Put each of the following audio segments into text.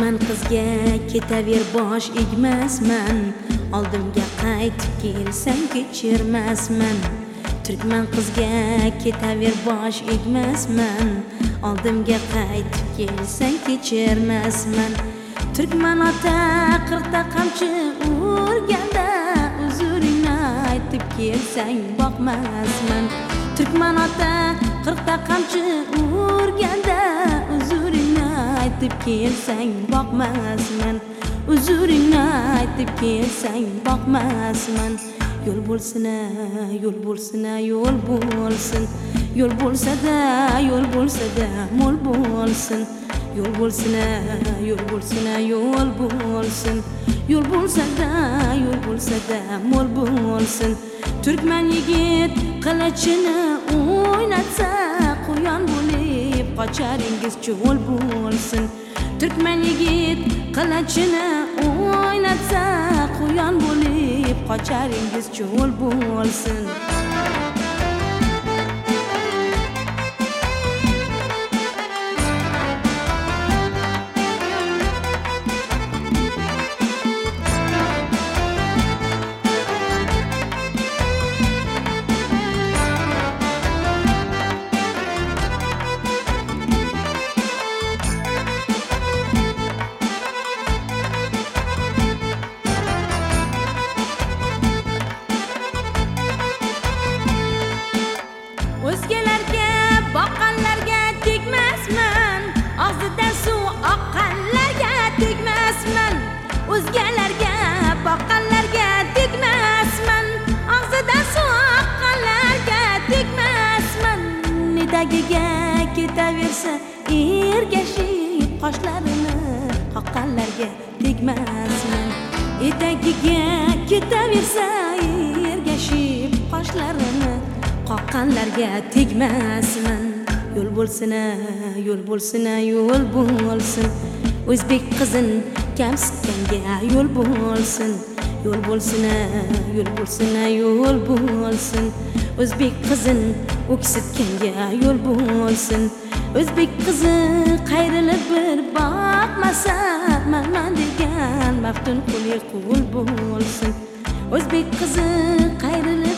turkman qizga ketaver bosh egmasman. Oldimga qaytib kelsang kechirmasman. Turkman qizga ketaver bosh egmasman. Oldimga qaytib kelsang kechirmasman. Turkman ota qirqta qamchi urganda uzuringni aytib kelsang boqmasman. Turkman ota qirqta qamchi urganda aytib kelsang boqmasman. Uzuringni aytib kelsang boqmasman. Yo'l bo'lsin yo'l bo'lsin yo'l bo'lsin. Yo'l bo'lsada yo'l bo'lsada mo'l bo'lsin. Yo'l bo'lsin yo'l bo'lsin yo'l bo'lsin. Yo'l bo'lsada yo'l bo'lsada mo'l bo'lsin. Turkman yigit qilichini o'ynatsa quyon bo'lib qocharingiz cho'l bo'lsin. Turkman yigit qilichini o'ynatsa quyon bo'lib qocharingiz cho'l bo'lsin. O'zgalarga boqqanlarga tegmasman. Og'zidan suv oqqanlarga tegmasman. O'zgalarga boqqanlarga tegmasman. Og'zidan suv oqqanlarga tegmasman. Nidagiga ketaversa ergashib qoshlarini qoqqanlarga tegmasman. Etagiga ketaversa ergashib qoshlarini qoqqanlarga tegmasman. Yo'l bo'lsin yo'l bo'lsin yo'l bo'lsin. O'zbek qizin kamsitganga yo'l bo'lsin. Yo'l bo'lsin yo'l bo'lsin yo'l bo'lsin. O'zbek qizin o'ksitganga yo'l bo'lsin. O'zbek qizi qayrilib bir boqmasa manman degan maftun quli qul bo'lsin. O'zbek qizi qayrilib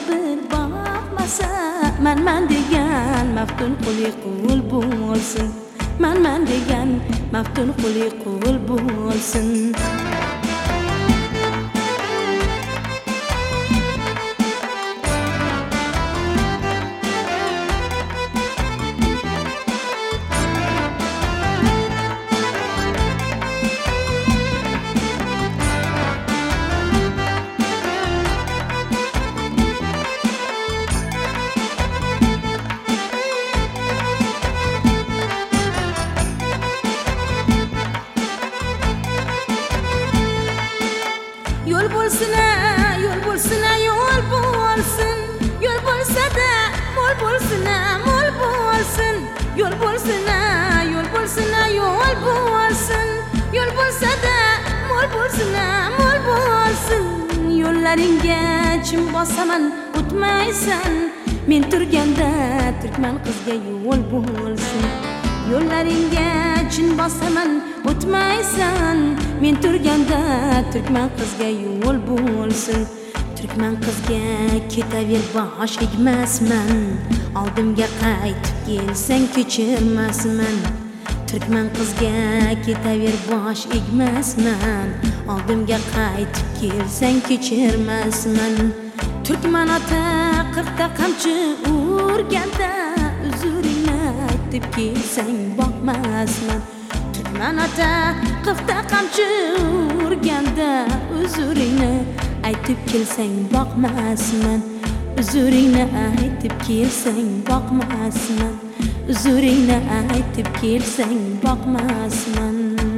maftun quli qul bo'lsin manman degan maftun quli qul bo'lsin bo'lsin yo'l bo'lsin yo'l bo'lsin. Yo'l bo'lsada mo'l bo'lsin mo'l bo'lsin. Yo'l bo'lsin yo'l bo'lsin yo'l bo'lsin. Yo'l bo'lsada mo'l bo'lsin mo'l bo'lsin. Yo'llaringga chim bosaman o'tmaysan. Men turganda turkman qizga yo'l bo'lsin. Yo'llaringga chin bosaman o'tmaysan. Men turganda turkman qizga yo'l bo'lsin. Turkman qizga ketaver bosh egmasman oldimga qaytib kelsang kechirmasman. Turkman qizga ketaver bosh egmasman oldimga qaytib kelsang kechirmasman. Turkman ota qirqta qamchi urganda uzuring aytib kelsang boqmasman turkman ota qifta qamchi urganda uzuringni aytib kelsang boqmasman uzuringni aytib kelsang boqmasman uzuringni aytib kelsang boqmasman